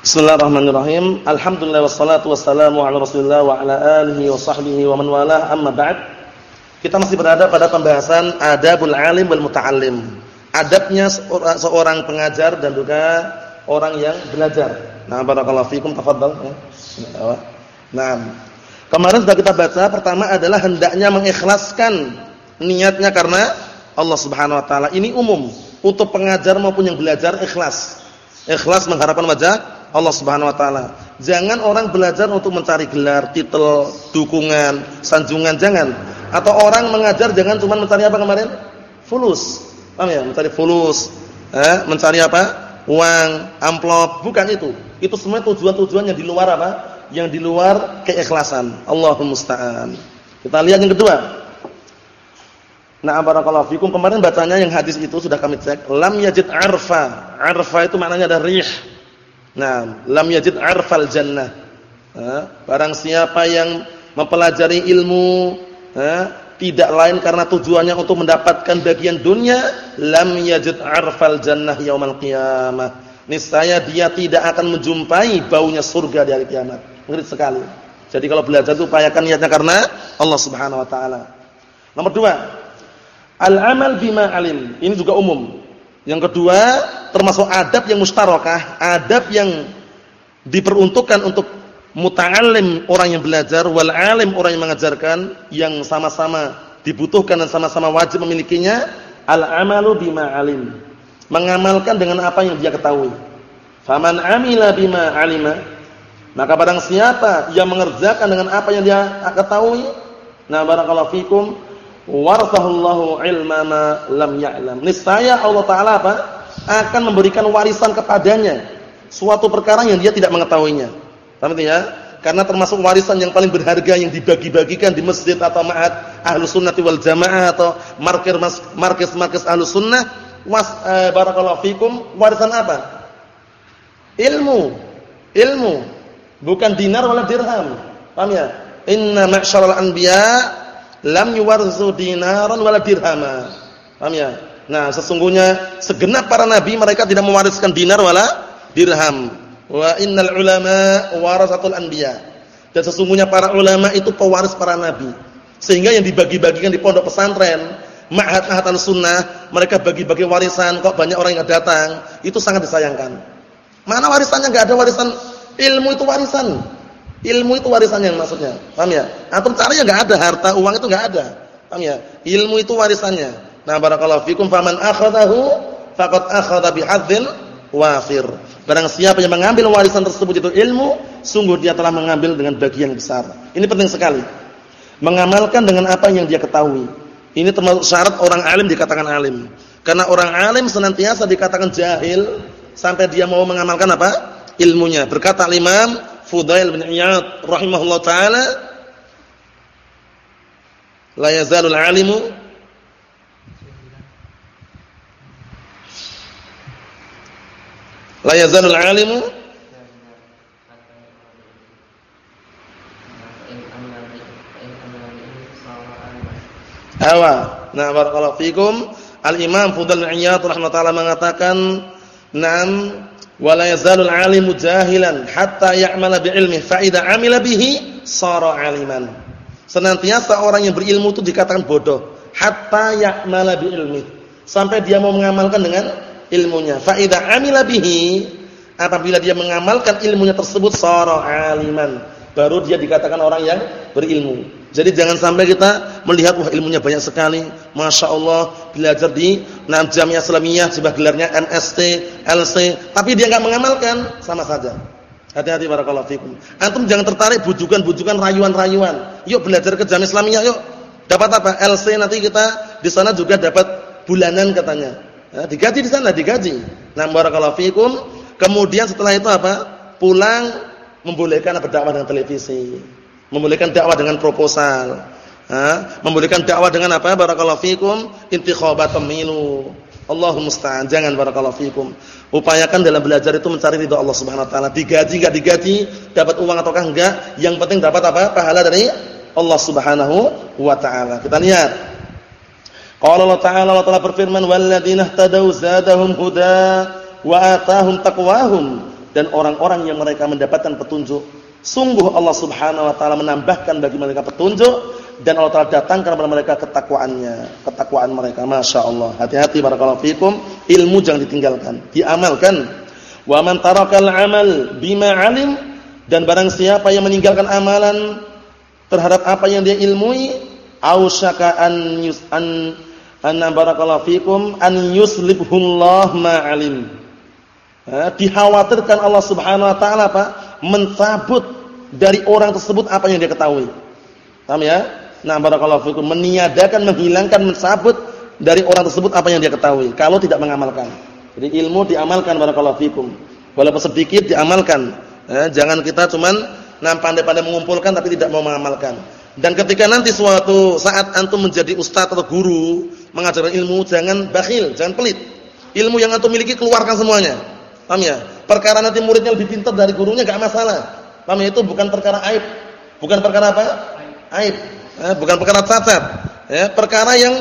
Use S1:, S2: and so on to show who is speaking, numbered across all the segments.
S1: Bismillahirrahmanirrahim. Alhamdulillah wassalatu wassalamu ala Rasulillah wa ala alihi wa sahbihi wa man walah. Amma ba'd. Kita masih berada pada pembahasan adabul alim wal muta'allim. Adabnya seorang pengajar dan juga orang yang belajar. Nah, barakallahu fikum tafadhal. Nah, kemarin sudah kita baca pertama adalah hendaknya mengikhlaskan niatnya karena Allah Subhanahu wa taala. Ini umum untuk pengajar maupun yang belajar ikhlas. Ikhlas mengharapkan wajah Allah Subhanahu wa taala. Jangan orang belajar untuk mencari gelar, titel, dukungan, sanjungan, jangan. Atau orang mengajar jangan cuma mencari apa kemarin? Fulus. Paham ya? Mencari fulus. Eh, mencari apa? Uang, amplop, bukan itu. Itu semua tujuan-tujuan yang di luar apa? Yang di luar keikhlasan. Allahumma musta'an. Kita lihat yang kedua. Nah, barakallahu fikum. Kemarin bacanya yang hadis itu sudah kami cek. Lam yajid arfa. Arfa itu maknanya ada rih Nah, lam yajid arfal jannah. barang siapa yang mempelajari ilmu tidak lain karena tujuannya untuk mendapatkan bagian dunia, lam yajid arfal jannah yaumal qiyamah. Niscaya dia tidak akan menjumpai baunya surga di hari kiamat. Ngeri sekali. Jadi kalau belajar itu upayakan niatnya karena Allah Subhanahu wa taala. Nomor dua, al-amal bima alim. Ini juga umum. Yang kedua, termasuk adab yang mustarokah, adab yang diperuntukkan untuk muta'alim orang yang belajar, wal alim orang yang mengajarkan, yang sama-sama dibutuhkan dan sama-sama wajib memilikinya, al-amalu bima alim. Mengamalkan dengan apa yang dia ketahui. Faman amila bima alima, maka barang siapa yang mengerjakan dengan apa yang dia ketahui, nah barakallahu fikum, warathallahu ilma ma lam ya'lam. Niscaya Allah taala apa? Akan memberikan warisan kepadanya suatu perkara yang dia tidak mengetahuinya. Paham ya? Karena termasuk warisan yang paling berharga yang dibagi-bagikan di masjid atau Ahlus Sunnah wal Jamaah atau markis-markis Ahlus Sunnah was eh, barakallahu fikum warisan apa? Ilmu. Ilmu. Bukan dinar wala dirham. Paham ya? Inna ma'syaral anbiya lam yuwarzu dinaran wala dirhama. Paham ya? Nah, sesungguhnya segenap para nabi mereka tidak mewariskan dinar wala dirham. Wa innal ulama warasatul anbiya. Dan sesungguhnya para ulama itu pewaris para nabi. Sehingga yang dibagi-bagikan di pondok pesantren, ma'had-ma'had sunnah, mereka bagi-bagi warisan kok banyak orang yang datang, itu sangat disayangkan. Mana warisannya enggak ada warisan ilmu itu warisan. Ilmu itu warisan yang maksudnya. Paham ya? Antum cari ya enggak ada, harta, uang itu enggak ada. Paham ya? Ilmu itu warisannya. Nah, barakallahu fikum faman akhadahu faqad akhadha bihadzin wafir. Barang siapa yang mengambil warisan tersebut itu ilmu, sungguh dia telah mengambil dengan bagian besar. Ini penting sekali. Mengamalkan dengan apa yang dia ketahui. Ini termasuk syarat orang alim dikatakan alim. Karena orang alim senantiasa dikatakan jahil sampai dia mau mengamalkan apa? ilmunya. Berkata Imam Fudail bin Iyad rahimahullah taala la yazalul alimu la yazalul alimu Awa. Nah, barakallahu fikum. Al-Imam bin Iyad rahimahullah mengatakan, "Nam wala yazalul alimu jahilan hatta ya'mala bi'ilmi fa idza 'amila bihi sara 'aliman. Senantiasa orang yang berilmu itu dikatakan bodoh hatta ya'mala bi'ilmi. Sampai dia mau mengamalkan dengan ilmunya. Fa idza 'amila bihi apabila dia mengamalkan ilmunya tersebut sara 'aliman. Baru dia dikatakan orang yang berilmu. Jadi jangan sampai kita melihat wah ilmunya banyak sekali, masya Allah belajar di enam jamiah Islamiyah, coba gelarnya MST, LC, tapi dia nggak mengamalkan, sama saja. Hati-hati barakallahu fikum. Antum jangan tertarik bujukan-bujukan rayuan-rayuan. Yuk belajar ke jamiah Islamiyah yuk. Dapat apa? LC nanti kita di sana juga dapat bulanan katanya. Nah, digaji di sana, digaji. Nah, barakallahu fikum. Kemudian setelah itu apa? Pulang membolehkan berdakwah dengan televisi membolehkan dakwah dengan proposal, ha? membolehkan dakwah dengan apa? Barakallahu fikum, intikhabat pemilu. Allahumma musta'an. Jangan barakallahu fikum. Upayakan dalam belajar itu mencari ridha Allah Subhanahu wa taala. Digaji enggak digaji, dapat uang ataukah enggak, yang penting dapat apa? Pahala dari Allah Subhanahu wa taala. Kita lihat. Qala Allah Ta'ala Allah Ta'ala berfirman, "Walladzina ihtadaw zadahum huda wa atahum taqwahum. Dan orang-orang yang mereka mendapatkan petunjuk sungguh Allah Subhanahu wa taala menambahkan bagi mereka petunjuk dan Allah taala datangkan kepada mereka ketakwaannya ketakwaan mereka. Masya Allah hati-hati barakallahu fikum. Ilmu jangan ditinggalkan diamalkan. Wa man tarakal amal bima alim dan barang siapa yang meninggalkan amalan terhadap apa yang dia ilmui ausyaka an yus an anna barakallahu fikum an yuslibhullah ma alim. Dikhawatirkan Allah Subhanahu wa taala apa mencabut dari orang tersebut apa yang dia ketahui. Paham ya? Nah barakallahu fikum meniadakan menghilangkan mencabut dari orang tersebut apa yang dia ketahui kalau tidak mengamalkan. Jadi ilmu diamalkan barakallahu fikum. Walaupun sedikit diamalkan Eh, jangan kita cuman nam pandai-pandai mengumpulkan tapi tidak mau mengamalkan. Dan ketika nanti suatu saat antum menjadi ustaz atau guru mengajarkan ilmu, jangan bakhil, jangan pelit. Ilmu yang antum miliki keluarkan semuanya. Paham ya? Perkara nanti muridnya lebih pintar dari gurunya enggak masalah. Paham ya? Itu bukan perkara aib. Bukan perkara apa? Aib. Eh, bukan perkara cacat. Ya, perkara yang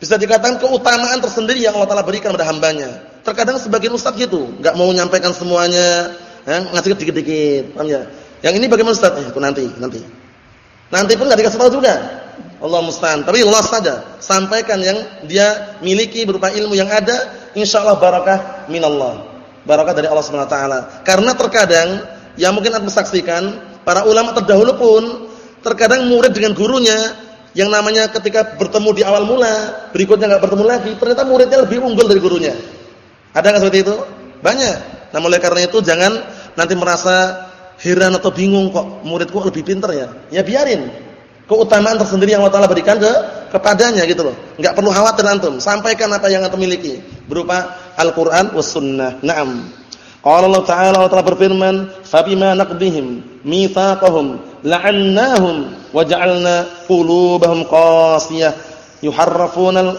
S1: bisa dikatakan keutamaan tersendiri yang Allah Taala berikan pada hambanya. Terkadang sebagian ustaz gitu, enggak mau menyampaikan semuanya, eh, ngasih dikit-dikit, paham ya? Yang ini bagaimana Ustaz? Eh, nanti, nanti. Nanti pun enggak dikasih tahu juga. Allah musta'an. Tapi Allah saja sampaikan yang dia miliki berupa ilmu yang ada, insyaallah barakah minallah. Barakah dari Allah Subhanahu taala. Karena terkadang yang mungkin anda saksikan, para ulama terdahulu pun terkadang murid dengan gurunya yang namanya ketika bertemu di awal mula, berikutnya enggak bertemu lagi, ternyata muridnya lebih unggul dari gurunya. Ada enggak seperti itu? Banyak. Nah, oleh karena itu jangan nanti merasa heran atau bingung kok muridku lebih pintar ya. Ya biarin. Keutamaan tersendiri yang Allah Taala berikan ke kepadanya gitu loh. Enggak perlu khawatir antum, sampaikan apa yang antum miliki berupa Al-Qur'an was sunnah. Naam. Allah Ta'ala Allah Ta'ala berfirman, "Fabima naqdihim mitsaqahum la'annahum wa ja'alna qulubahum qasiyah yuharrifuna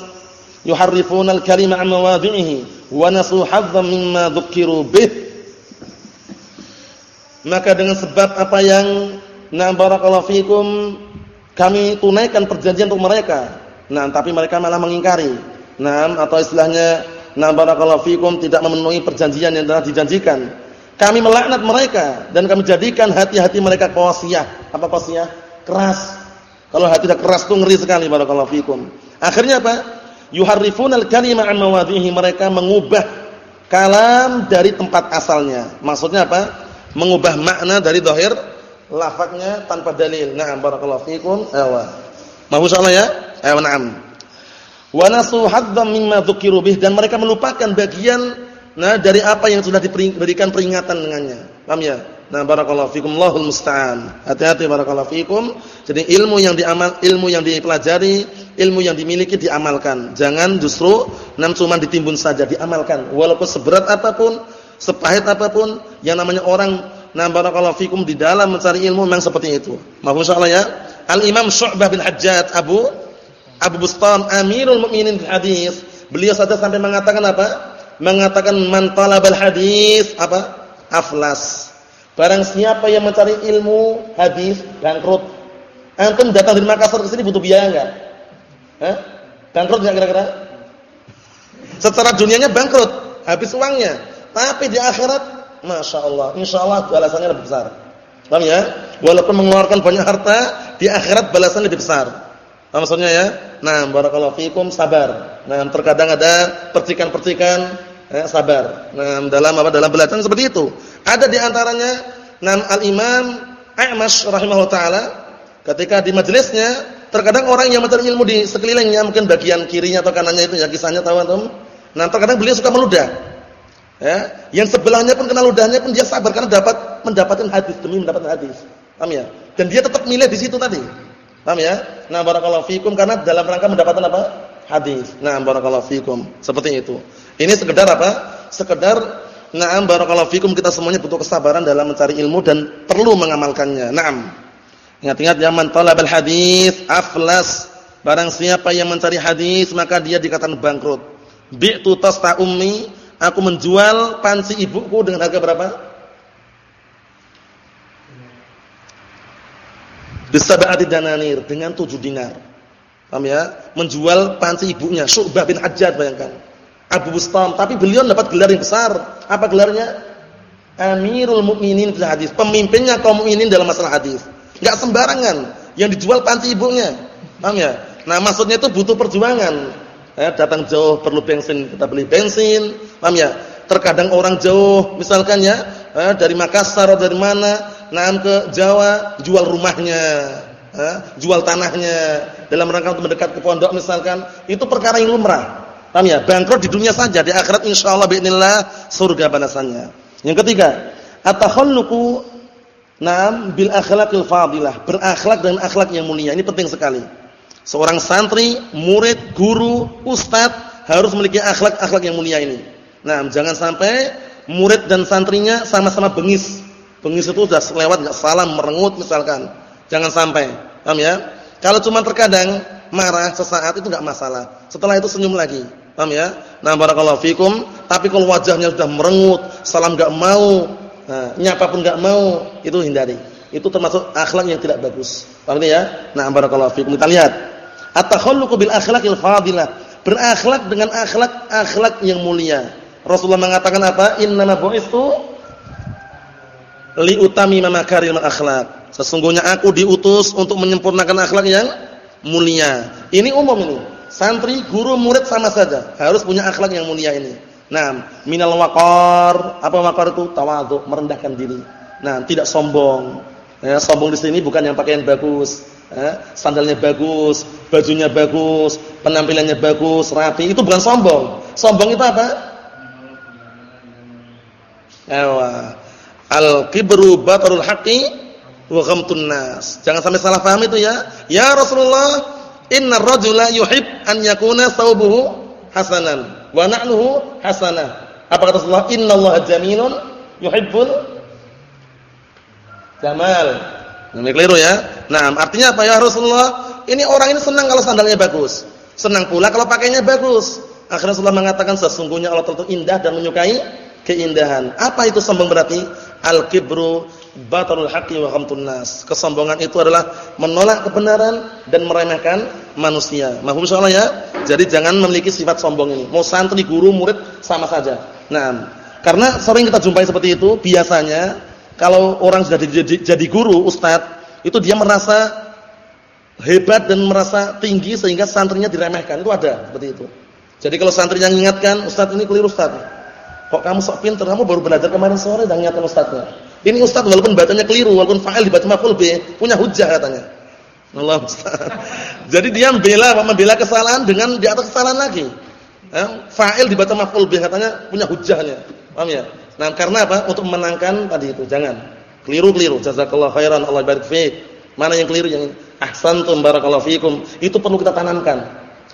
S1: yuharrifuna al-kalima 'an mawadhi'ihi wa nasu hazzan mimma dzukiru bih." Maka dengan sebab apa yang na barakallahu fikum kami tunaikan perjanjian untuk mereka. Nah, tapi mereka malah mengingkari. Nah, atau istilahnya na barakallahu fikum tidak memenuhi perjanjian yang telah dijanjikan. Kami melaknat mereka dan kami jadikan hati-hati mereka qasiyah. Apa qasiyah? Keras. Kalau hati sudah keras itu ngeri sekali barakallahu fikum. Akhirnya apa? Yuharrifunal kalima an mawadhihi. Mereka mengubah kalam dari tempat asalnya. Maksudnya apa? Mengubah makna dari zahir lafaznya tanpa dalil. Na'am barakallahu fikum. Awa. Mau insyaallah ya? Ayo na'am. Wa nasu hadzam mimma dzukiru dan mereka melupakan bagian nah dari apa yang sudah diberikan peringatan dengannya. Paham ya? Nah, barakallahu fikum Allahul musta'an. Hati-hati barakallahu fikum. Jadi ilmu yang diamal ilmu yang dipelajari, ilmu yang dimiliki diamalkan. Jangan justru nam cuma ditimbun saja, diamalkan. Walaupun seberat apa pun, sepahit apa pun yang namanya orang nah barakallahu fikum di dalam mencari ilmu memang seperti itu. Mohon insyaallah ya. Al-Imam Syu'bah bin Hajjaj Abu Abu Bustam Amirul Mukminin di hadis. Beliau saja sampai mengatakan apa? Mengatakan man talabal hadis apa? Aflas. Barang siapa yang mencari ilmu hadis bangkrut. Antum datang dari Makassar ke sini butuh biaya enggak? Hah? Bangkrut enggak kira-kira? Secara dunianya bangkrut, habis uangnya. Tapi di akhirat, masya Allah, insya Allah balasannya lebih besar. Paham ya? Walaupun mengeluarkan banyak harta, di akhirat balasan lebih besar. Apa maksudnya ya? Nah, barakallahu fikum sabar. Nah, terkadang ada percikan-percikan eh, sabar. Nah, dalam apa? Dalam belasan seperti itu. Ada di antaranya Nam Al-Imam A'mash rahimahullah taala ketika di majelisnya terkadang orang yang mencari ilmu di sekelilingnya mungkin bagian kirinya atau kanannya itu ya kisahnya tahu antum. Nah, terkadang beliau suka meludah. Ya, yang sebelahnya pun kenal ludahnya pun dia sabar karena dapat mendapatkan hadis demi mendapatkan hadis. Paham ya? Dan dia tetap milih di situ tadi. Paham ya? Nah, barakallahu fikum karena dalam rangka mendapatkan apa? Hadis. Nah, barakallahu fikum. Seperti itu. Ini sekedar apa? Sekedar Naam barakallahu fikum kita semuanya butuh kesabaran dalam mencari ilmu dan perlu mengamalkannya. Naam. Ingat-ingat ya man talabal hadis aflas. Barang siapa yang mencari hadis maka dia dikatakan bangkrut. Bi'tu tasta ummi Aku menjual panci ibuku dengan harga berapa? Bisab'ati dananir dengan tujuh dinar. Paham ya? Menjual panci ibunya Syu'bah bin Hajjaj bayangkan. Abu Bustam, tapi beliau dapat gelar yang besar. Apa gelarnya? Amirul Mukminin fil hadis, pemimpinnya kaum mukminin dalam masalah hadis. Enggak sembarangan yang dijual panci ibunya. Paham ya? Nah, maksudnya itu butuh perjuangan. Eh, datang jauh perlu bensin, kita beli bensin. Paham ya? Terkadang orang jauh misalkan ya, eh, dari Makassar atau dari mana, naam ke Jawa, jual rumahnya, eh, jual tanahnya dalam rangka untuk mendekat ke pondok misalkan, itu perkara yang lumrah. Paham ya? Bangkrut di dunia saja, di akhirat insyaallah Bismillah surga balasannya. Yang ketiga, at-takhalluqu Naam bil akhlaqil fadilah, berakhlak dengan akhlak yang mulia. Ini penting sekali. Seorang santri, murid, guru, ustadz harus memiliki akhlak-akhlak yang mulia ini. Nah, jangan sampai murid dan santrinya sama-sama bengis. Bengis itu sudah lewat enggak salam, merengut misalkan. Jangan sampai. Paham ya? Kalau cuma terkadang marah sesaat itu enggak masalah. Setelah itu senyum lagi. Paham ya? Nah, barakallahu fikum. Tapi kalau wajahnya sudah merengut, salam enggak mau, nah, nyapa pun enggak mau, itu hindari. Itu termasuk akhlak yang tidak bagus. Paham ya? Nah, barakallahu fikum. Kita lihat. At-takhalluqu bil akhlaqil fadilah. Berakhlak dengan akhlak-akhlak yang mulia. Rasulullah mengatakan apa? Innama bu'istu li utami makarimal akhlak. Sesungguhnya aku diutus untuk menyempurnakan akhlak yang mulia. Ini umum ini. Santri, guru, murid sama saja. Harus punya akhlak yang mulia ini. Nah, minal waqar, apa waqar itu? Tawadhu, merendahkan diri. Nah, tidak sombong. Ya, sombong di sini bukan yang pakaian bagus, ya, sandalnya bagus, bajunya bagus, penampilannya bagus, rapi, itu bukan sombong. Sombong itu apa? Al-kibru batarul haqqi wa ghamtun nas. Jangan sampai salah paham itu ya. Ya Rasulullah, inna rajula yuhib an yakuna thawbuhu hasanan wa na'luhu hasanah. Apa kata Rasulullah? Innallaha jamilun yuhibbul jamal. Ini keliru ya. Nah, artinya apa ya Rasulullah? Ini orang ini senang kalau sandalnya bagus. Senang pula kalau pakainya bagus. Akhirnya Rasulullah mengatakan sesungguhnya Allah tentu indah dan menyukai keindahan. Apa itu sombong berarti? Al-kibru batarul haqqi wa ghamtun nas. Kesombongan itu adalah menolak kebenaran dan meremehkan manusia. Mahfum insyaallah ya. Jadi jangan memiliki sifat sombong ini. Mau santri, guru, murid sama saja. Nah, karena sering kita jumpai seperti itu, biasanya kalau orang sudah jadi, jadi guru, ustadz, itu dia merasa hebat dan merasa tinggi sehingga santrinya diremehkan. Itu ada seperti itu. Jadi kalau santrinya mengingatkan, ustadz ini keliru ustadz. Kok kamu sok pinter, kamu baru belajar kemarin sore dan ingatkan ustadznya. Ini ustadz walaupun bacanya keliru, walaupun fa'il dibaca maf'ul bih, punya hujah katanya. Allah Jadi dia membela membela kesalahan dengan di atas kesalahan lagi. Eh, fa'il dibaca maf'ul bih katanya punya hujahnya. Paham ya? Nah, karena apa? Untuk memenangkan tadi itu. Jangan keliru-keliru. Jazakallahu khairan. Allah barik fiik. Mana yang keliru yang ahsantum barakallahu fiikum. Itu perlu kita tanamkan.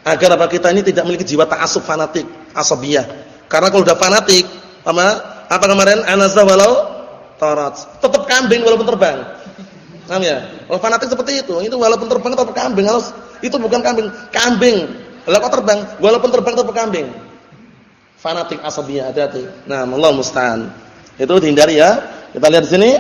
S1: Agar apa kita ini tidak memiliki jiwa ta'assub fanatik, asabiyah. Karena kalau sudah fanatik, apa? Apa kemarin? Anazah walau tarat. Tetap kambing walaupun terbang. Paham ya? Kalau fanatik seperti itu, itu walaupun terbang tetap kambing, harus itu bukan kambing, kambing. Kalau kok terbang, walaupun terbang tetap kambing. Fanatik asabiyah hati-hati. Nah, Allah musta'an. Itu dihindari ya. Kita lihat di sini.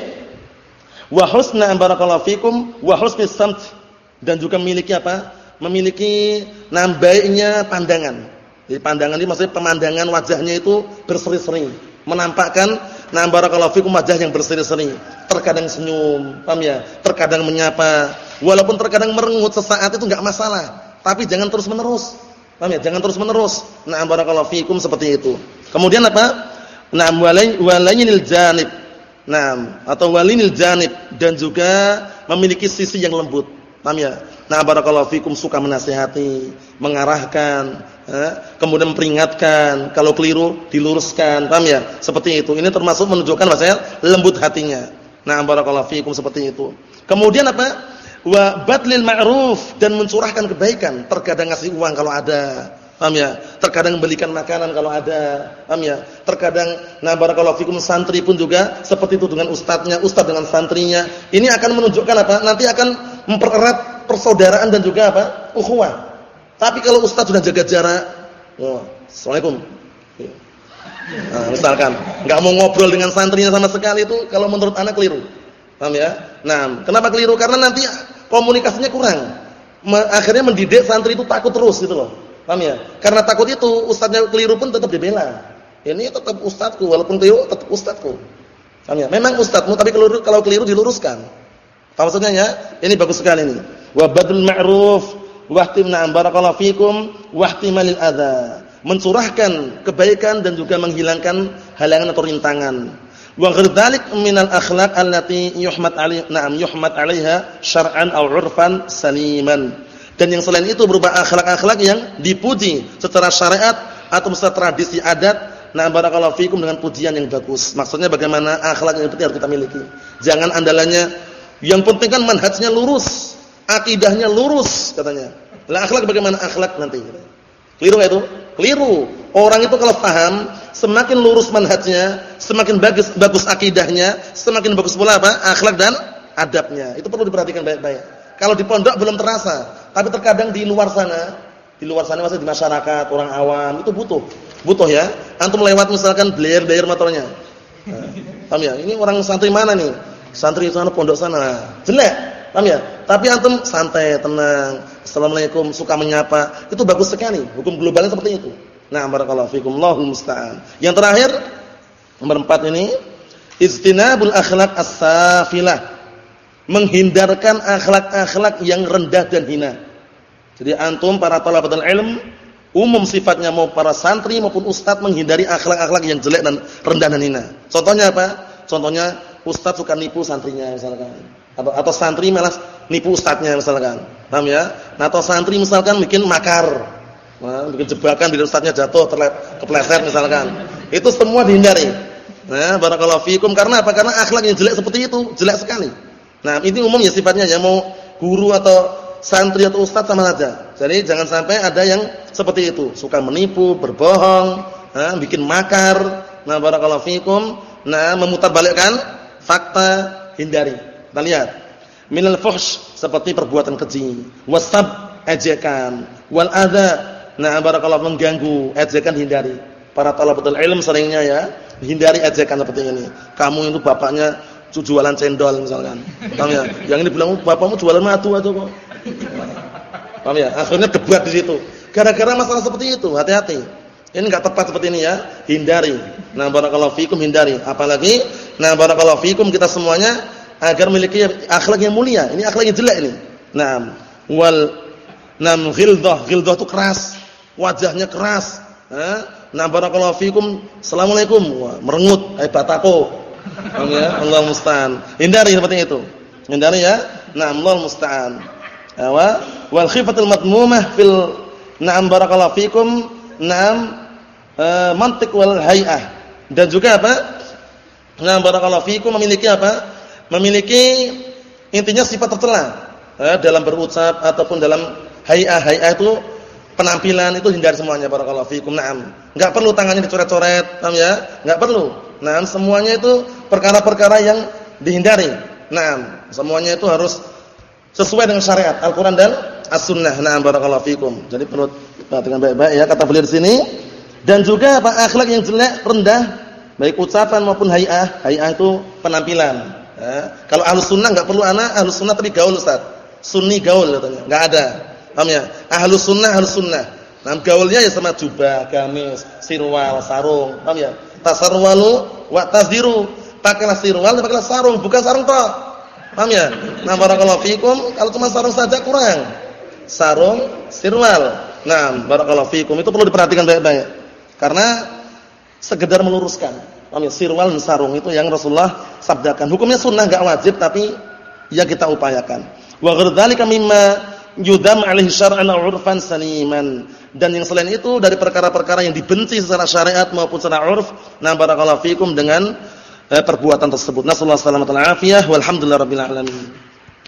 S1: Wa husna barakallahu fikum wa husnis samt dan juga memiliki apa? Memiliki nambaiknya pandangan. Jadi pandangan ini maksudnya pemandangan wajahnya itu berseri-seri, menampakkan Nah barakallahu fikum wajah yang berseri-seri, terkadang senyum, paham ya? Terkadang menyapa, walaupun terkadang merengut sesaat itu enggak masalah, tapi jangan terus-menerus. Paham ya? Jangan terus-menerus. Nah barakallahu fikum seperti itu. Kemudian apa? Nah walainil janib. Nah, atau walinil janib dan juga memiliki sisi yang lembut. Paham ya? Nah, barakallahu fikum suka menasihati, mengarahkan, kemudian memperingatkan, kalau keliru diluruskan, paham ya? Seperti itu. Ini termasuk menunjukkan bahasanya lembut hatinya. Nah, barakallahu fikum seperti itu. Kemudian apa? Wa badlil ma'ruf dan mencurahkan kebaikan, terkadang ngasih uang kalau ada. Paham ya? Terkadang belikan makanan kalau ada. Paham ya? Terkadang nah barakallahu fikum santri pun juga seperti itu dengan ustadznya, ustadz dengan santrinya. Ini akan menunjukkan apa? Nanti akan mempererat persaudaraan dan juga apa? ukhuwah. Tapi kalau ustadz sudah jaga jarak, oh, Assalamualaikum. Nah, misalkan nggak mau ngobrol dengan santrinya sama sekali itu kalau menurut anak keliru. Paham ya? Nah, kenapa keliru? Karena nanti komunikasinya kurang. Akhirnya mendidik santri itu takut terus gitu loh. Paham ya? Karena takut itu ustadznya keliru pun tetap dibela. Ini tetap ustadzku walaupun keliru tetap ustadzku. Paham ya? Memang ustadzmu tapi keliru, kalau keliru diluruskan. Apa maksudnya ya? Ini bagus sekali ini. Wa badul ma'ruf wa ihtimna barakallahu fikum wa ihtimalil adza. Mencurahkan kebaikan dan juga menghilangkan halangan atau rintangan. Wa ghadzalik minal akhlaq allati yuhmad alaiha na'am yuhmad 'alaiha syar'an aw 'urfan saliman. Dan yang selain itu berupa akhlak-akhlak yang dipuji secara syariat atau secara tradisi adat Nah, barakallahu fikum dengan pujian yang bagus. Maksudnya bagaimana akhlak yang penting harus kita miliki. Jangan andalannya yang penting kan manhajnya lurus, akidahnya lurus katanya. Lah akhlak bagaimana akhlak nanti? Keliru enggak itu? Keliru. Orang itu kalau paham, semakin lurus manhajnya, semakin bagus bagus akidahnya, semakin bagus pula apa? akhlak dan adabnya. Itu perlu diperhatikan baik-baik. Kalau di pondok belum terasa, tapi terkadang di luar sana, di luar sana masih di masyarakat, orang awam itu butuh Butuh ya. Antum lewat misalkan beler-beler motornya. Nah, ya? Ini orang santri mana nih? Santri sana pondok sana. Jelek. Paham ya? Tapi antum santai, tenang. Assalamualaikum, suka menyapa. Itu bagus sekali. Hukum globalnya seperti itu. Nah, barakallahu fikum. Allahul musta'an. Yang terakhir, nomor empat ini, istinabul akhlak as-safilah. Menghindarkan akhlak-akhlak yang rendah dan hina. Jadi antum para talabatul ilm umum sifatnya mau para santri maupun ustadz menghindari akhlak-akhlak yang jelek dan rendah dan hina. Contohnya apa? Contohnya ustadz suka nipu santrinya misalkan. Atau, atau santri malas nipu ustadznya misalkan. Paham ya? Nah, atau santri misalkan bikin makar. Nah, bikin jebakan biar ustadznya jatuh terlet, kepleset misalkan. Itu semua dihindari. Nah, barakallahu fikum karena apa? Karena akhlak yang jelek seperti itu, jelek sekali. Nah, ini umumnya sifatnya ya mau guru atau santri atau ustaz sama saja. Jadi jangan sampai ada yang seperti itu, suka menipu, berbohong, nah, bikin makar. Nah, barakallahu fikum. Nah, memutarbalikkan fakta, hindari. Kita lihat. Minal fuhsh seperti perbuatan keji, wasab ejekan, wal adza. Nah, barakallahu mengganggu, ejekan hindari. Para talabatul ilm seringnya ya, hindari ejekan seperti ini. Kamu itu bapaknya jualan cendol misalkan. Paham ya? Yang ini bilang bapakmu jualan madu atau kok. Paham ya? Akhirnya debat di situ. Gara-gara masalah seperti itu, hati-hati. Ini enggak tepat seperti ini ya, hindari. Nah, barakallahu fikum hindari. Apalagi nah barakallahu fikum kita semuanya agar memiliki akhlak yang mulia. Ini akhlak yang jelek ini. Nah, wal nam ghildah, ghildah itu keras. Wajahnya keras. Nah, barakallahu fikum. Assalamualaikum. Wah, merengut, eh batako. Ya? Allah musta'an. Hindari seperti itu. Hindari ya. Nah, Allah musta'an. Wa wal khifatul madmumah fil na'am barakallahu fikum na'am uh, mantiq wal hay'ah. Dan juga apa? Na'am barakallahu fikum memiliki apa? Memiliki intinya sifat tercela eh, dalam berucap ataupun dalam hay'ah. Hay'ah itu penampilan itu hindari semuanya barakallahu fikum. Naam. Enggak perlu tangannya dicoret-coret, paham ya? Enggak perlu. Naam, semuanya itu perkara-perkara yang dihindari. Naam, semuanya itu harus sesuai dengan syariat Al-Qur'an dan As-Sunnah. Na'am barakallahu fikum. Jadi perlu perhatikan baik-baik ya kata beliau di sini. Dan juga apa akhlak yang jelek, rendah, baik ucapan maupun hay'ah. Hay'ah itu penampilan. Ya. Kalau Ahlus Sunnah enggak perlu anak, Ahlus Sunnah tapi gaul Ustaz. Sunni gaul katanya. Enggak ada. Paham ya? Ahlus Sunnah, Ahlus Sunnah. Nah, gaulnya ya sama jubah, gamis, sirwal, sarung. Paham ya? Tasarwalu wa tasdiru. Pakailah sirwal, pakailah sarung, bukan sarung toh. Paham ya? Nah, barakallahu fikum, kalau cuma sarung saja kurang. Sarung, sirwal. Nah, barakallahu fikum itu perlu diperhatikan baik-baik. Karena sekedar meluruskan. Paham ya? Sirwal dan sarung itu yang Rasulullah sabdakan. Hukumnya sunnah enggak wajib tapi ya kita upayakan. Wa ghadzalika mimma yudam alaihi syar'an 'urfan saniman. Dan yang selain itu dari perkara-perkara yang dibenci secara syariat maupun secara 'urf. Nah, barakallahu fikum dengan perbuatan tersebut. Nasallahu alaihi wasallam walhamdulillah rabbil alamin.